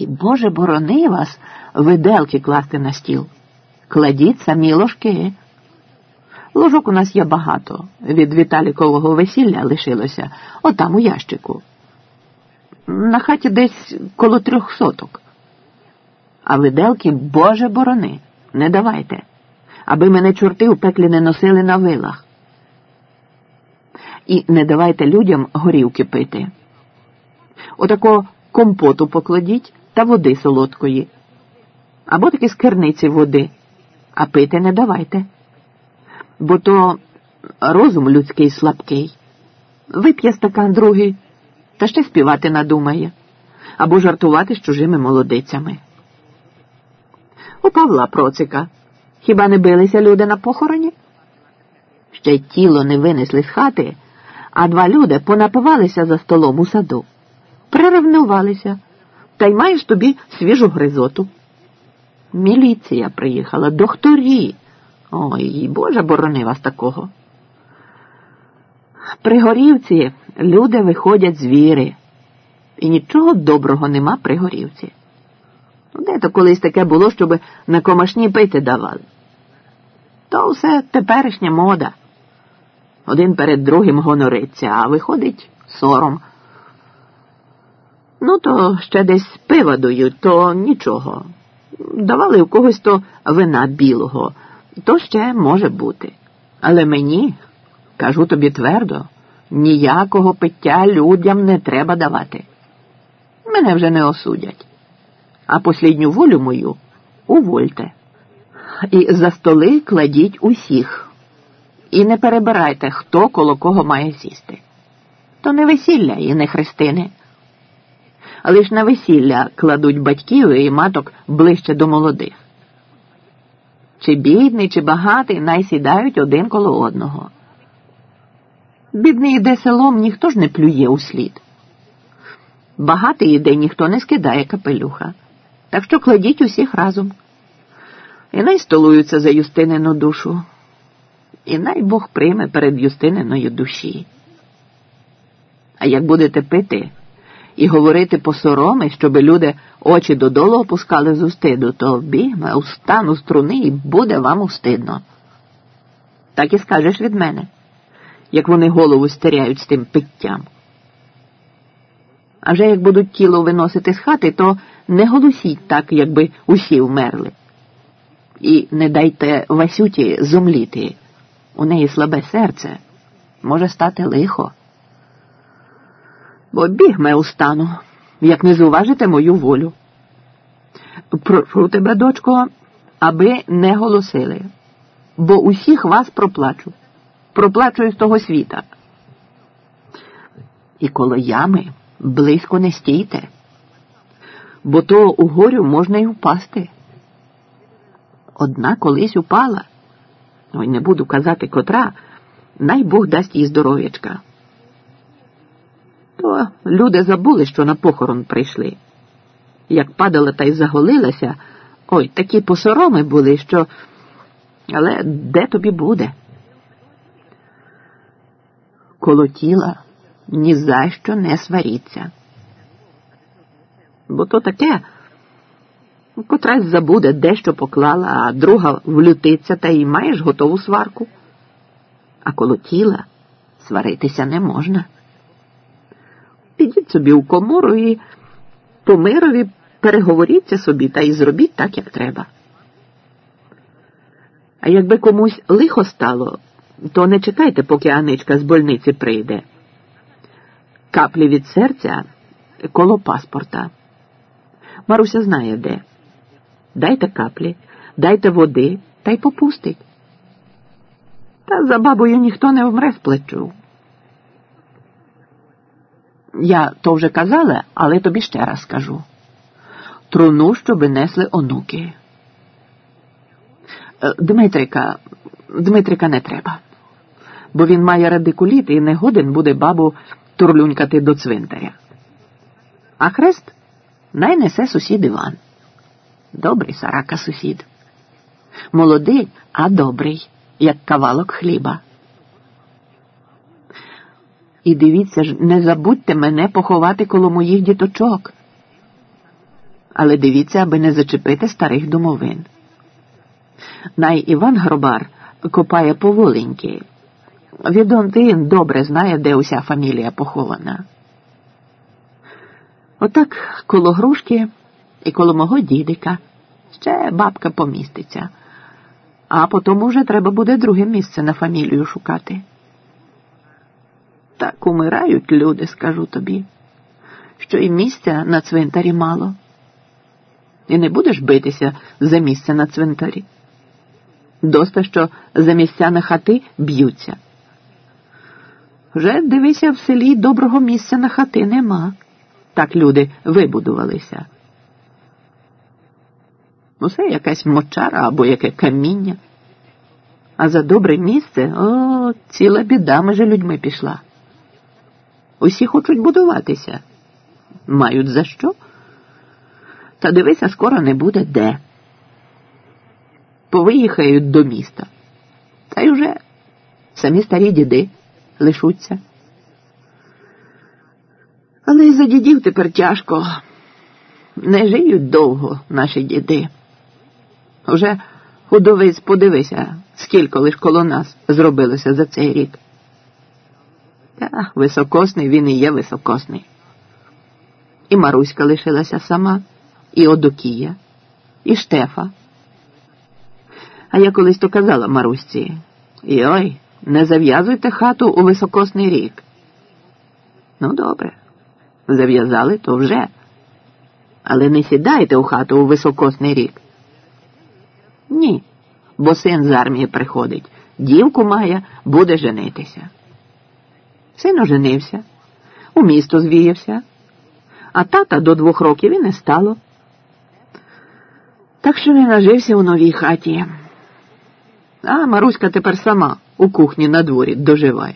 І, Боже, борони вас виделки класти на стіл. Кладіть самі ложки. Ложок у нас є багато. Від Віталікового весілля лишилося отам у ящику. На хаті десь коло трьох соток. А виделки, Боже борони, не давайте, аби мене чорти у пеклі не носили на вилах. І не давайте людям горівки пити. Отако компоту покладіть та води солодкої. Або таки з керниці води, а пити не давайте. Бо то розум людський слабкий. Вип'є стакан другий, та ще співати надумає, або жартувати з чужими молодицями. У Павла Процика хіба не билися люди на похороні? Ще тіло не винесли з хати, а два люди понапивалися за столом у саду, приревнувалися, та й маєш тобі свіжу гризоту. Міліція приїхала, докторі. Ой, Боже, борони вас такого. При горівці люди виходять з віри, і нічого доброго нема при горівці. Де то колись таке було, щоб на комашні пити давали? То все теперішня мода. Один перед другим гонориться, а виходить сором. Ну, то ще десь пива дають, то нічого. Давали у когось то вина білого, то ще може бути. Але мені, кажу тобі твердо, ніякого пиття людям не треба давати. Мене вже не осудять. А послідню волю мою увольте. І за столи кладіть усіх. І не перебирайте, хто коло кого має сісти. То не весілля і не хрестини. Лиш на весілля кладуть батьків і маток ближче до молодих. Чи бідний, чи багатий найсідають один коло одного. Бідний іде селом, ніхто ж не плює у слід. Багатий іде, ніхто не скидає капелюха. Так що кладіть усіх разом. І най столуються за Юстинину душу. І най Бог прийме перед Юстининою душі. А як будете пити і говорити по сороми, щоби люди очі додолу опускали з устиду, то бігме устану струни і буде вам устидно. Так і скажеш від мене, як вони голову стеряють з тим питтям. А вже як будуть тіло виносити з хати, то не голосіть так, якби усі вмерли. І не дайте Васюті зумліти. У неї слабе серце. Може стати лихо. Бо бігме устану, як не зуважите мою волю. Прошу тебе, дочко, аби не голосили, бо усіх вас проплачу. Проплачую з того світа. І коло ями близько не стійте, бо то у горю можна й впасти. Одна колись упала, ой не буду казати котра, най Бог дасть їй здоров'ячка. То люди забули, що на похорон прийшли. Як падала та й заголилася, ой, такі посороми були, що. Але де тобі буде? Коло тіла ні за що не сваріться. Бо то таке, котрась забуде, дещо поклала, а друга влютиться та й маєш готову сварку. А коло тіла сваритися не можна. Підіть собі у комору і по мирові переговоріться собі та й зробіть так, як треба. А якби комусь лихо стало, то не чекайте, поки Аничка з больниці прийде. Каплі від серця коло паспорта. Маруся знає де. Дайте каплі, дайте води та й попустить. Та за бабою ніхто не вмре з плечу. Я то вже казала, але тобі ще раз скажу. Труну, щоби несли онуки. Е, Дмитрика, Дмитрика не треба, бо він має радикуліт і не годен буде бабу турлюнькати до цвинтаря. А хрест най несе сусід Іван. Добрий сарака сусід. Молодий, а добрий, як кавалок хліба. І дивіться ж, не забудьте мене поховати коло моїх діточок. але дивіться, аби не зачепити старих домовин. Най Іван Гробар копає поволеньки. Відонтин добре знає, де уся фамілія похована. Отак коло грушки і коло мого дідика ще бабка поміститься, а потім уже треба буде друге місце на фамілію шукати. Так умирають люди, скажу тобі, що і місця на цвинтарі мало. І не будеш битися за місце на цвинтарі. Доста, що за місця на хати б'ються. Вже дивися в селі доброго місця на хати нема. Так люди вибудувалися. Усе якась мочара або яке каміння. А за добре місце о, ціла біда між людьми пішла. Усі хочуть будуватися. Мають за що? Та дивися, скоро не буде де. Повиїхають до міста. Та й уже самі старі діди лишуться. Але і за дідів тепер тяжко. Не жиють довго наші діди. Уже худовиць подивися, скільки лиш коло нас зробилося за цей рік. Та високосний він і є високосний. І Маруська лишилася сама, і Одокія, і Штефа. А я колись то казала Марусці Йой, не зав'язуйте хату у високосний рік. Ну, добре, зав'язали то вже. Але не сідайте у хату у високосний рік. Ні, бо син з армії приходить, дівку має, буде женитися. Син оженився, у місто звіявся, а тата до двох років і не стало. Так що не нажився у новій хаті. А Маруська тепер сама у кухні на дворі доживає,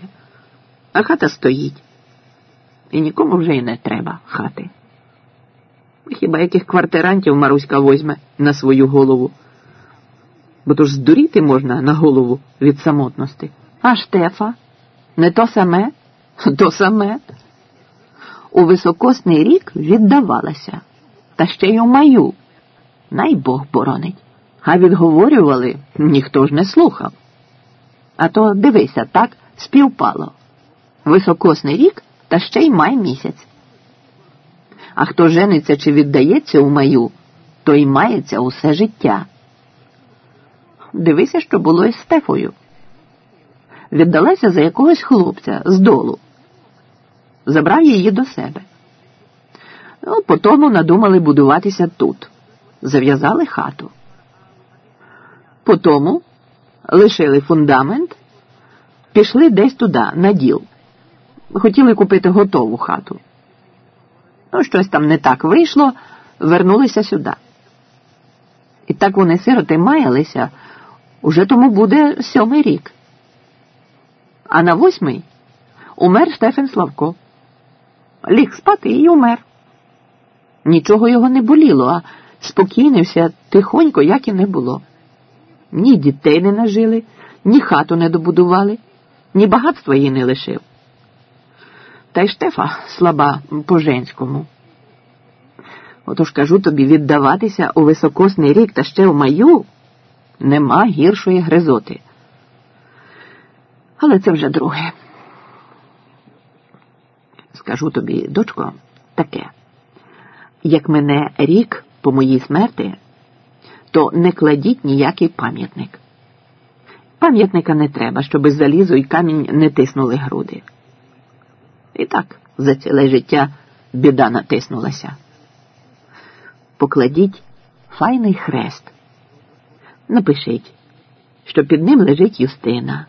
а хата стоїть. І нікому вже й не треба хати. Хіба яких квартирантів Маруська возьме на свою голову? Бо то ж здуріти можна на голову від самотності. А Штефа? Не то саме? То саме. У високосний рік віддавалася, та ще й у маю. Най Бог боронить. А відговорювали, ніхто ж не слухав. А то дивися, так співпало. Високосний рік та ще й май місяць. А хто жениться чи віддається у маю, той мається усе життя. Дивися, що було із Стефою. Віддалася за якогось хлопця з долу, забрав її до себе. Ну, Потому надумали будуватися тут, зав'язали хату. Потому лишили фундамент, пішли десь туди, на діл. Хотіли купити готову хату. Ну, щось там не так вийшло, вернулися сюди. І так вони сироти маялися, уже тому буде сьомий рік. А на восьмий умер Штефен Славко. Ліг спати і умер. Нічого його не боліло, а спокійнився тихонько, як і не було. Ні дітей не нажили, ні хату не добудували, ні багатства їй не лишив. Та й Штефа слаба по женському. Отож кажу тобі, віддаватися у високосний рік та ще в маю нема гіршої гризоти. Але це вже друге. Скажу тобі, дочко, таке. Як мене рік по моїй смерті, то не кладіть ніякий пам'ятник. Пам'ятника не треба, щоби залізо і камінь не тиснули груди. І так за ціле життя біда натиснулася. Покладіть файний хрест. Напишіть, що під ним лежить Юстина,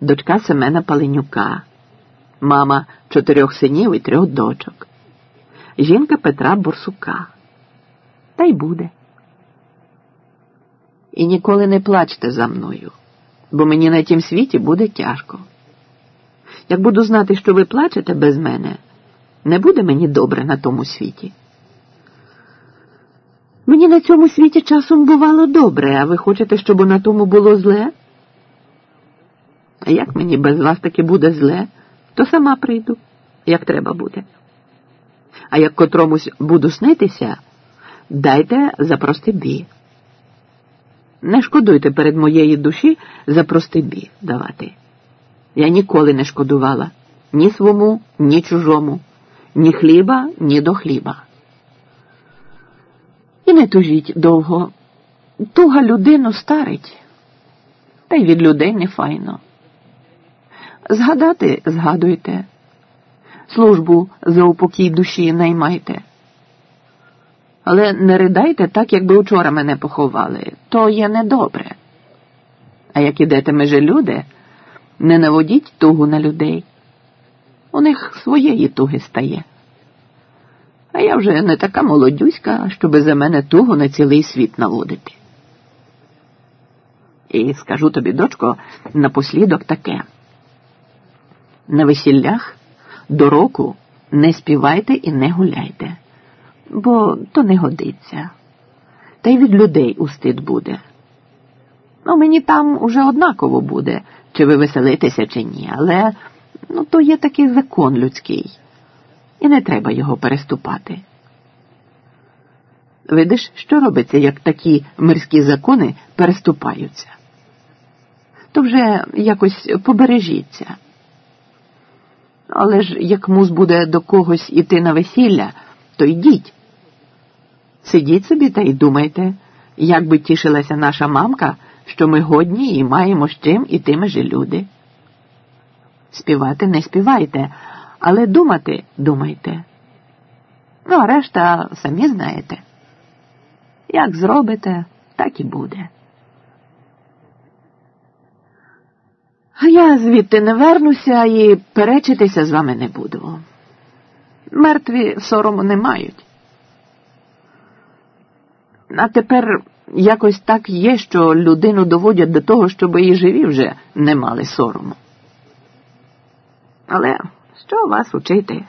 дочка Семена Паленюка, мама чотирьох синів і трьох дочок, жінка Петра Борсука. Та й буде. І ніколи не плачте за мною, бо мені на тім світі буде тяжко. Як буду знати, що ви плачете без мене, не буде мені добре на тому світі. Мені на цьому світі часом бувало добре, а ви хочете, щоб на тому було зле? А як мені без вас таки буде зле, то сама прийду, як треба буде. А як котромусь буду снитися, дайте за простибі. Не шкодуйте перед моєї душі за простибі давати. Я ніколи не шкодувала ні свому, ні чужому, ні хліба, ні до хліба. І не тужіть довго. Туга людину старить, та й від людей не файно. Згадати згадуйте, службу за упокій душі наймайте. Але не ридайте так, якби вчора мене поховали, то є недобре. А як ідете межі люди, не наводіть тугу на людей. У них своєї туги стає. А я вже не така молодюська, щоби за мене тугу на цілий світ наводити. І скажу тобі, дочко, напослідок таке. На весіллях до року не співайте і не гуляйте, бо то не годиться. Та й від людей устид буде. Ну, мені там уже однаково буде, чи ви веселитеся, чи ні, але ну, то є такий закон людський, і не треба його переступати. Видиш, що робиться, як такі мирські закони переступаються? То вже якось побережіться. Але ж як мус буде до когось іти на весілля, то йдіть. Сидіть собі та й думайте, як би тішилася наша мамка, що ми годні і маємо з чим іти межі люди. Співати не співайте, але думати думайте. Ну, а решта самі знаєте. Як зробите, так і буде. А я звідти не вернуся і перечитися з вами не буду. Мертві сорому не мають. А тепер якось так є, що людину доводять до того, щоб і живі вже не мали сорому. Але що вас учити?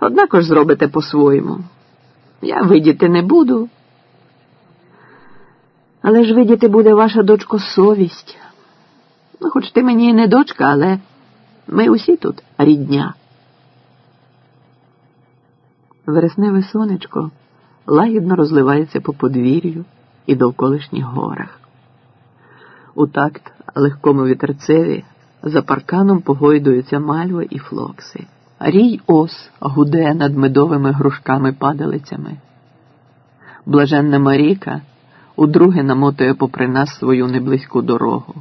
Однако ж зробите по-своєму. Я видіти не буду. Але ж видіти буде ваша дочко совість. Ну, хоч ти мені і не дочка, але ми усі тут рідня. Вересневе сонечко лагідно розливається по подвір'ю і довколишніх горах. У такт легкому вітерцеві за парканом погойдуються мальви і флокси. Рій ос гуде над медовими грушками падалицями. Блаженна Маріка удруге намотує попри нас свою неблизьку дорогу.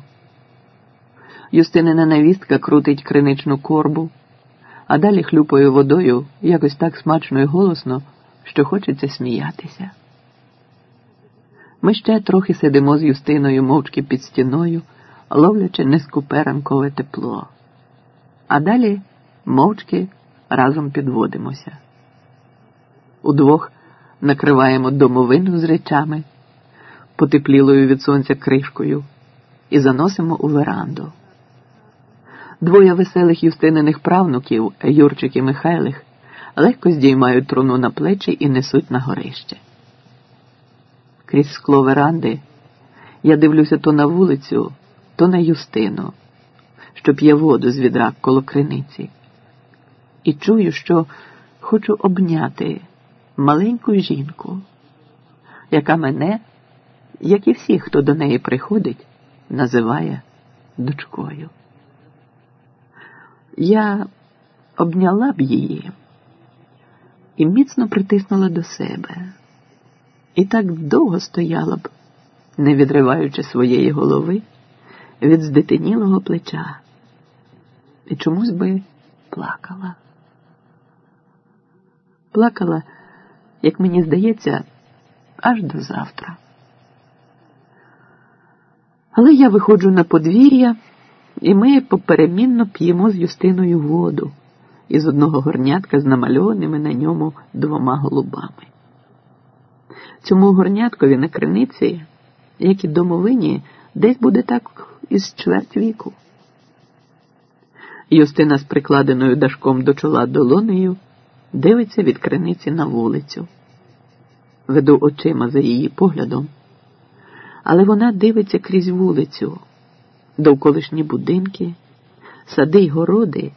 Юстинина навістка крутить криничну корбу, а далі хлюпає водою якось так смачно і голосно, що хочеться сміятися. Ми ще трохи сидимо з Юстиною мовчки під стіною, ловлячи ранкове тепло, а далі мовчки разом підводимося. Удвох накриваємо домовину з речами, потеплілою від сонця кришкою, і заносимо у веранду. Двоє веселих юстининих правнуків, Юрчик і Михайлих, легко здіймають труну на плечі і несуть на горище. Крізь скло веранди я дивлюся то на вулицю, то на юстину, що п'є воду з відра коло криниці, і чую, що хочу обняти маленьку жінку, яка мене, як і всіх, хто до неї приходить, називає дочкою. Я обняла б її і міцно притиснула до себе, і так довго стояла б, не відриваючи своєї голови від здетинілого плеча, і чомусь би плакала. Плакала, як мені здається, аж до завтра. Але я виходжу на подвір'я і ми поперемінно п'ємо з Юстиною воду із одного горнятка з намальованими на ньому двома голубами. Цьому горняткові на криниці, як і домовині, десь буде так із чверть віку. Юстина з прикладеною дашком до чола долонею дивиться від криниці на вулицю. Веду очима за її поглядом, але вона дивиться крізь вулицю довколишні будинки, сади й городи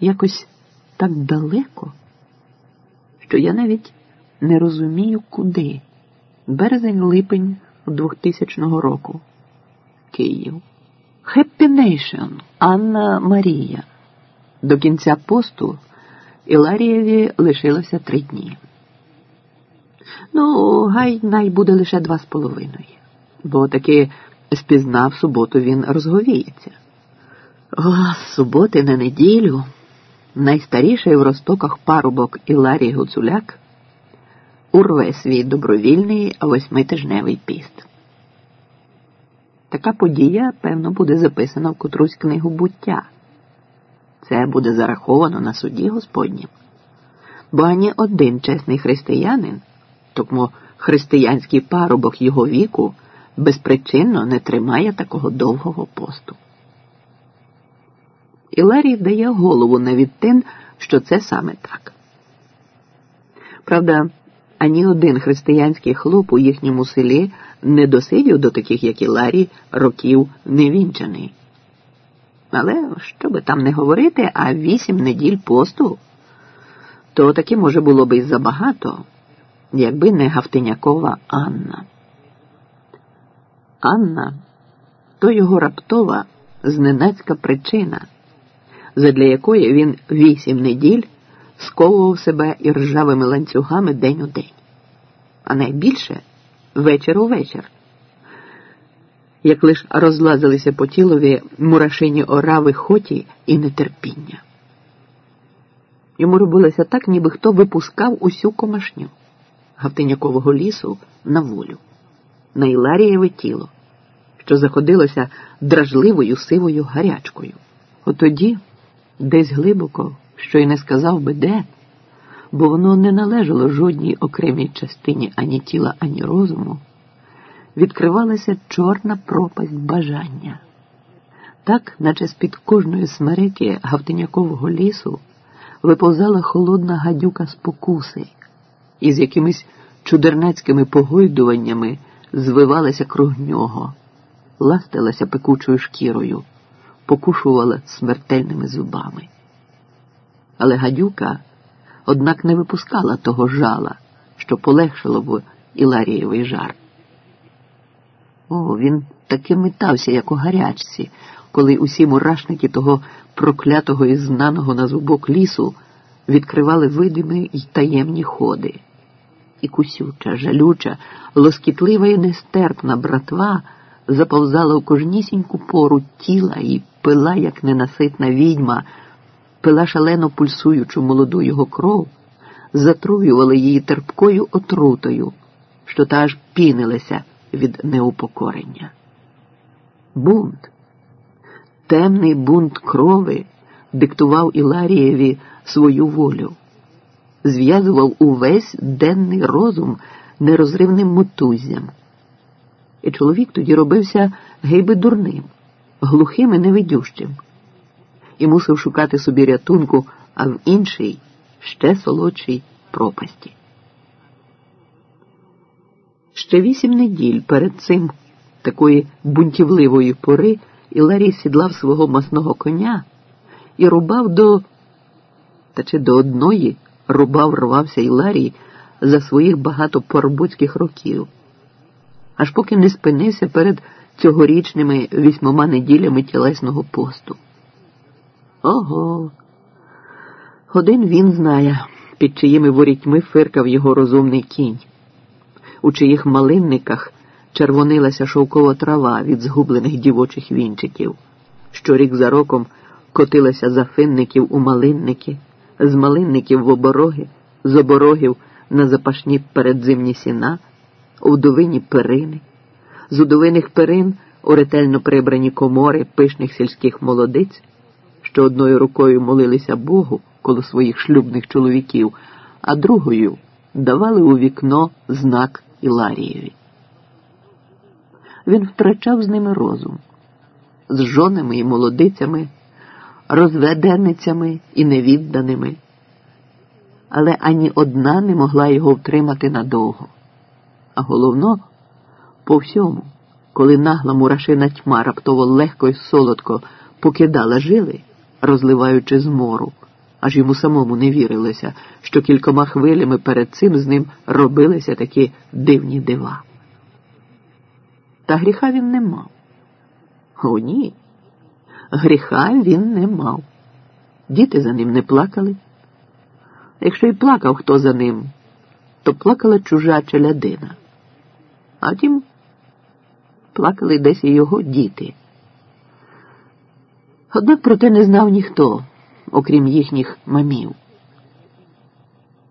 якось так далеко, що я навіть Не розумію, куди. Березень липень 2000 року. Київ. Happy Nation. Анна Марія. До кінця посту Іларієві лишилося три дні. Ну, гай най буде лише два з половиною, бо таки спізнав суботу він розговіється. О, з суботи на неділю найстаріший в розтоках парубок Іларій Гуцуляк урве свій добровільний восьмитижневий піст. Така подія, певно, буде записана в котрусь книгу буття. Це буде зараховано на суді Господнім. Бо ані один чесний християнин, тому християнський парубок його віку, безпричинно не тримає такого довгого посту. Іларій дає голову на відтин, що це саме так. Правда, ані один християнський хлоп у їхньому селі не досидів до таких, як Іларій, років невінчаний. Але що би там не говорити, а вісім неділь посту, то таки може було би й забагато, якби не Гавтинякова Анна. Анна то його раптова, зненацька причина, задля якої він вісім неділь сковував себе і ржавими ланцюгами день у день, а найбільше вечір у вечір як лиш розлазилися по тілові мурашині орави хоті і нетерпіння. Йому робилося так, ніби хто випускав усю комашню Гавтинякового лісу на волю, на Іларієве тіло, що заходилося дражливою сивою гарячкою. Отоді, десь глибоко, що й не сказав би де, бо воно не належало жодній окремій частині ані тіла, ані розуму відкривалася чорна пропасть бажання. Так, наче з-під кожної смерики Гавтинякового лісу виповзала холодна гадюка спокуси і з якимись чудернацькими погойдуваннями звивалася круг нього, ластилася пекучою шкірою, покушувала смертельними зубами. Але гадюка, однак, не випускала того жала, що полегшило б Іларієвий жар. О, він таки метався, як у гарячці, коли усі мурашники того проклятого і знаного на зубок лісу відкривали видимі й таємні ходи. І кусюча, жалюча, лоскітлива і нестерпна братва заповзала в кожнісіньку пору тіла і пила, як ненаситна відьма, пила шалено пульсуючу молоду його кров, затруювала її терпкою отрутою, що та аж пінилася від неупокорення. Бунт, темний бунт крови диктував Іларієві свою волю, зв'язував увесь денний розум нерозривним мотуззям. І чоловік тоді робився гейби дурним, глухим і невидющим, і мусив шукати собі рятунку, а в іншій, ще солодшій пропасті. Ще вісім неділь перед цим такої бунтівливої пори Іларій сідлав свого масного коня і рубав до, та чи до одної рубав рвався Іларій за своїх багато порбуцьких років, аж поки не спинився перед цьогорічними вісьмома неділями тілесного посту. Ого, один він знає, під чиїми ворітьми фиркав його розумний кінь. У чиїх малинниках червонилася шовкова трава від згублених дівочих вінчиків, що рік за роком котилася за финників у малинники, з малинників в обороги, з оборогів на запашні передзимні сіна, у вдовині перини, з удовиних перин у ретельно прибрані комори пишних сільських молодиць, що одною рукою молилися Богу коло своїх шлюбних чоловіків, а другою давали у вікно знак Іларієві. Він втрачав з ними розум, з жонами і молодицями, розведеницями і невідданими, але ані одна не могла його втримати надовго. А головно, по всьому, коли нагла мурашина тьма раптово легко й солодко покидала жили, розливаючи змору, аж йому самому не вірилося, що кількома хвилями перед цим з ним робилися такі дивні дива. Та гріха він не мав. О, ні. Гріха він не мав. Діти за ним не плакали. Якщо й плакав хто за ним, то плакала чужа челядина. А тім плакали десь і його діти. Однак про те не знав ніхто, окрім їхніх мамів.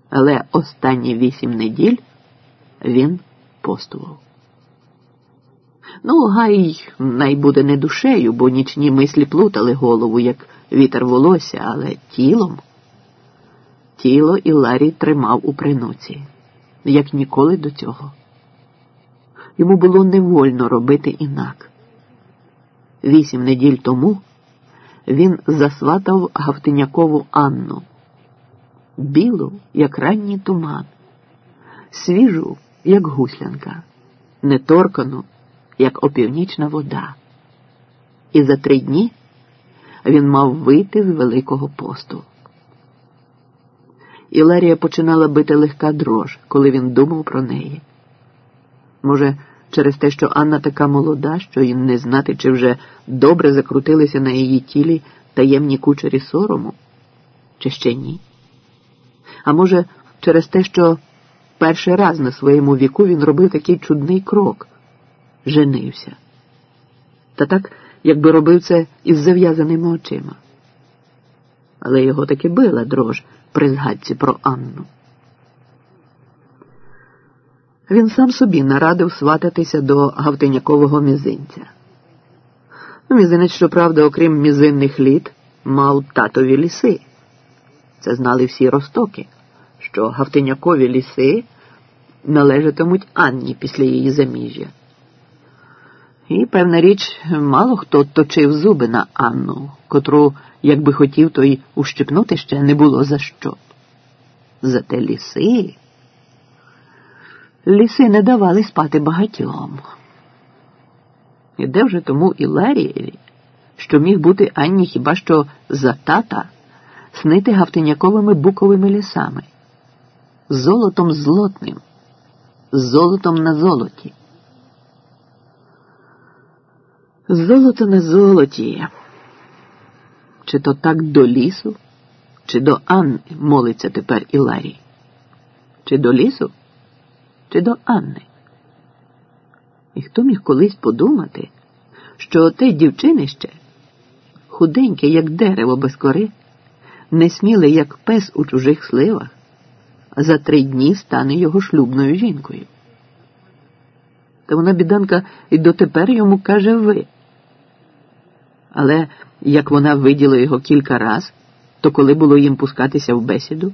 Але останні вісім неділь він постував. Ну, гай найбуде не душею, бо нічні мислі плутали голову, як вітер волосся, але тілом. Тіло Іларій тримав у принуці, як ніколи до цього. Йому було невольно робити інак. Вісім неділь тому він засватав Гавтинякову Анну, білу, як ранній туман, свіжу, як гуслянка, неторкану, як опівнічна вода. І за три дні він мав вийти з Великого посту. Іларія починала бити легка дрож, коли він думав про неї. Може, через те, що Анна така молода, що й не знати, чи вже добре закрутилися на її тілі таємні кучері сорому, чи ще ні? А може, через те, що перший раз на своєму віку він робив такий чудний крок женився. Та так, якби робив це із зав'язаними очима. Але його таки била дрож при згадці про Анну. Він сам собі нарадив свататися до Гавтинякового мізинця. Ну, Мізинець, щоправда, окрім мізинних літ, мав татові ліси. Це знали всі ростоки, що Гавтинякові ліси належатимуть Анні після її заміжжя. І, певна річ, мало хто точив зуби на Анну, котру, якби хотів, то й ущипнути ще не було за що. Зате ліси. Ліси не давали спати багатьом. І де вже тому і Іларієві, що міг бути Анні хіба що за тата снити гавтиняковими буковими лісами, золотом злотним, золотом на золоті. Золото на золоті. Чи то так до лісу, чи до Анни молиться тепер Іларій? Чи до лісу, чи до Анни? І хто міг колись подумати, що оте дівчинище, худеньке, як дерево без кори, несміле, як пес у чужих сливах, за три дні стане його шлюбною жінкою? Та вона, біданка, і дотепер йому каже ви. Але як вона виділа його кілька раз, то коли було їм пускатися в бесіду?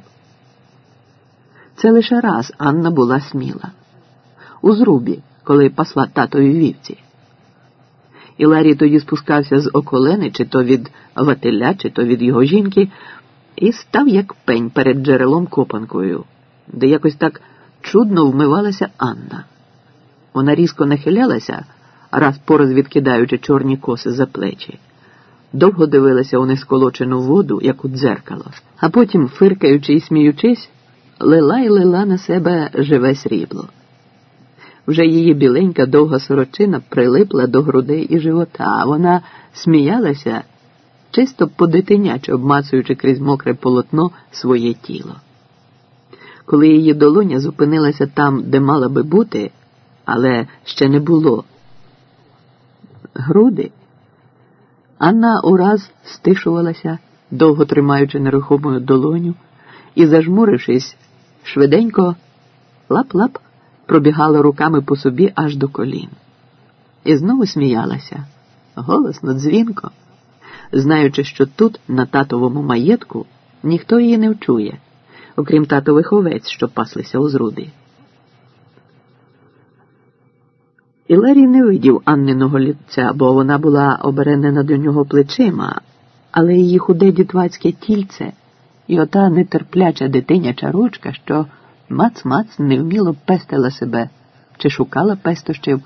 Це лише раз Анна була сміла у зрубі, коли пасла татові вівці. І Ларі тоді спускався з околени, чи то від Вателя, чи то від його жінки, і став як пень перед джерелом копанкою, де якось так чудно вмивалася Анна. Вона різко нахилялася, раз пораз відкидаючи чорні коси за плечі довго дивилася у несколочену воду, як у дзеркало, а потім, фиркаючи і сміючись, лила й лила на себе живе срібло. Вже її біленька довга сорочина прилипла до грудей і живота, а вона сміялася, чисто по-дитиняче обмацуючи крізь мокре полотно своє тіло. Коли її долоня зупинилася там, де мала би бути, але ще не було, груди. Анна ураз стишувалася, довго тримаючи нерухомою долоню, і, зажмурившись, швиденько лап-лап пробігала руками по собі аж до колін. І знову сміялася, голосно, дзвінко, знаючи, що тут, на татовому маєтку, ніхто її не вчує, окрім татових овець, що паслися у зруди. І Ларі не видів Анниного ліця, бо вона була оберенена до нього плечима, але її худе дітвацьке тільце і ота нетерпляча дитиняча ручка, що мац-мац невміло пестила себе чи шукала пестощів,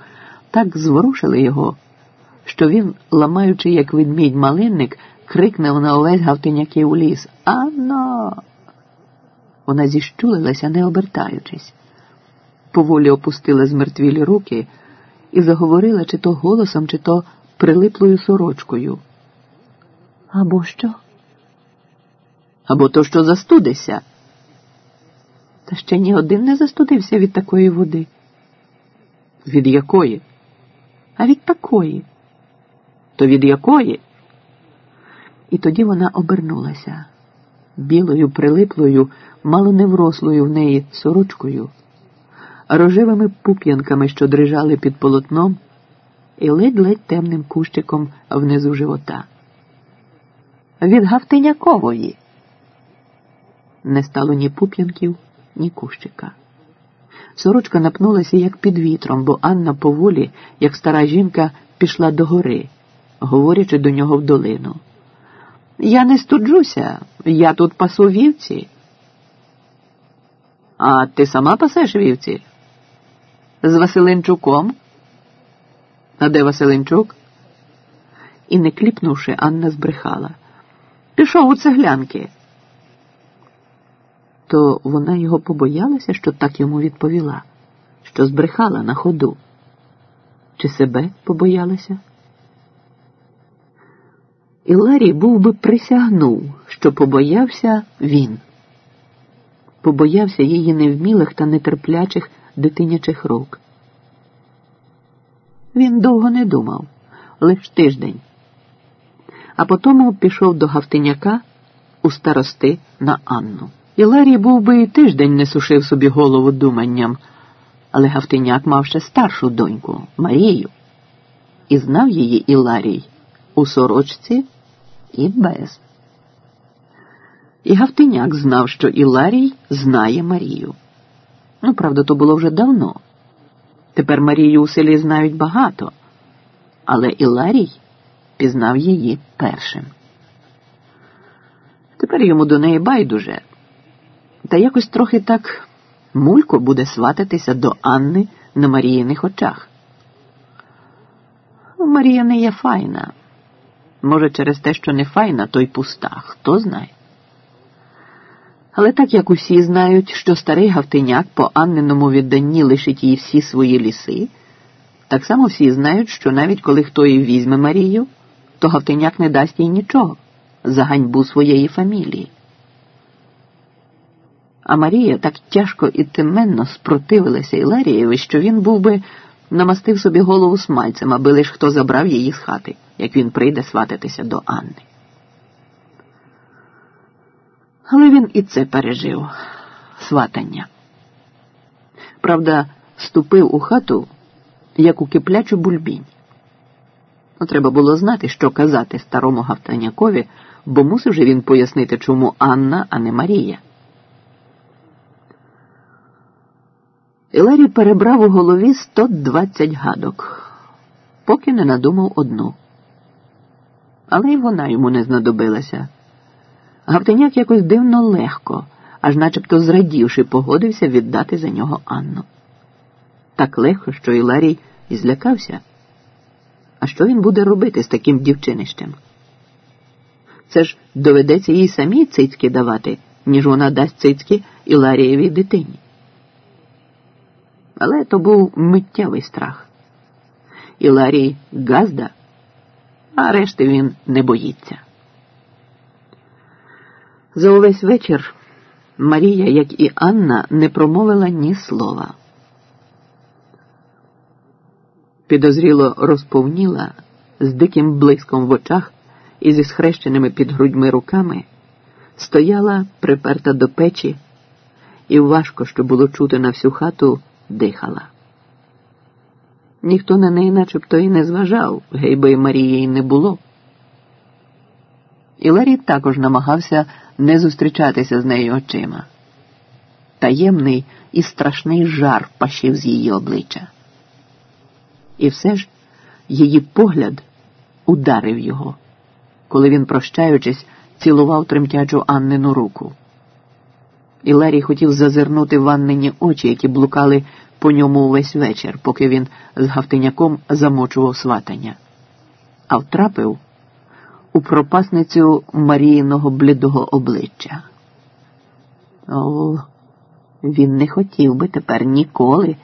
так зворушили його, що він, ламаючи, як ведмідь малинник, крикнув на увесь гавтиняків у ліс. Анно. Вона зіщулилася, не обертаючись, поволі опустила змертвілі руки і заговорила чи то голосом, чи то прилиплою сорочкою. Або що? Або то, що застудися. Та ще ні один не застудився від такої води. Від якої? А від такої. То від якої? І тоді вона обернулася білою, прилиплою, мало не врослою в неї сорочкою, рожевими пуп'янками, що дрижали під полотном, і ледь-ледь темним кущиком внизу живота. Від Гавтинякової не стало ні пуп'янків, ні кущика. Сорочка напнулася, як під вітром, бо Анна поволі, як стара жінка, пішла до гори, говорячи до нього в долину. Я не студжуся, я тут пасу вівці. А ти сама пасеш вівці? З Василенчуком? А де Василенчук? І, не кліпнувши, Анна збрехала. Пішов у цеглянки. То вона його побоялася, що так йому відповіла, що збрехала на ходу. Чи себе побоялася? І Ларі був би присягнув, що побоявся він, побоявся її невмілих та нетерплячих дитинячих рук. Він довго не думав, лише тиждень, а потому пішов до Гавтиняка у старости на Анну. І Ларі був би і тиждень не сушив собі голову думанням, але Гавтиняк мав ще старшу доньку Марію, і знав її Іларій у сорочці і без. І Гавтиняк знав, що Іларій знає Марію. Ну, правда, то було вже давно. Тепер Марію у селі знають багато, але Іларій пізнав її першим. Тепер йому до неї байдуже, та якось трохи так мулько буде свататися до Анни на Маріїних очах. Марія не є файна. Може, через те, що не файна, то й пуста, хто знає. Але так як усі знають, що старий Гавтиняк по Анниному відданні лишить їй всі свої ліси, так само всі знають, що навіть коли хто і візьме Марію, то Гавтиняк не дасть їй нічого за ганьбу своєї фамілії. А Марія так тяжко і теменно спротивилася Іларієві, що він був би намастив собі голову смальцем, аби лиш хто забрав її з хати, як він прийде свататися до Анни. Але він і це пережив сватання. Правда, ступив у хату, як у киплячу бульбінь. Ну, треба було знати, що казати старому Гавтанякові, бо мусив же він пояснити, чому Анна, а не Марія. Іларій перебрав у голові 120 гадок, поки не надумав одну. Але й вона йому не знадобилася. Гавтиняк якось дивно легко, аж начебто зрадівши, погодився віддати за нього Анну. Так легко, що Іларій і злякався. А що він буде робити з таким дівчинищем? Це ж доведеться їй самій цицьки давати, ніж вона дасть цицьки Іларієвій дитині. Але то був миттєвий страх. Іларій Газда, а решти він не боїться. За увесь вечір Марія, як і Анна, не промовила ні слова. Підозріло розповніла з диким блиском в очах і зі схрещеними під грудьми руками, стояла приперта до печі, і важко, що було чути на всю хату, дихала. Ніхто на неї начебто і не зважав, гейби Марії й не було. І Ларі також намагався не зустрічатися з нею очима. Таємний і страшний жар пащив з її обличчя. І все ж її погляд ударив його, коли він, прощаючись, цілував тремтячу Аннину руку. І Ларі хотів зазирнути в Аннині очі, які блукали по ньому увесь вечір, поки він з Гавтиняком замочував сватання, а втрапив у пропасницю Маріїного блідого обличчя. О, він не хотів би тепер ніколи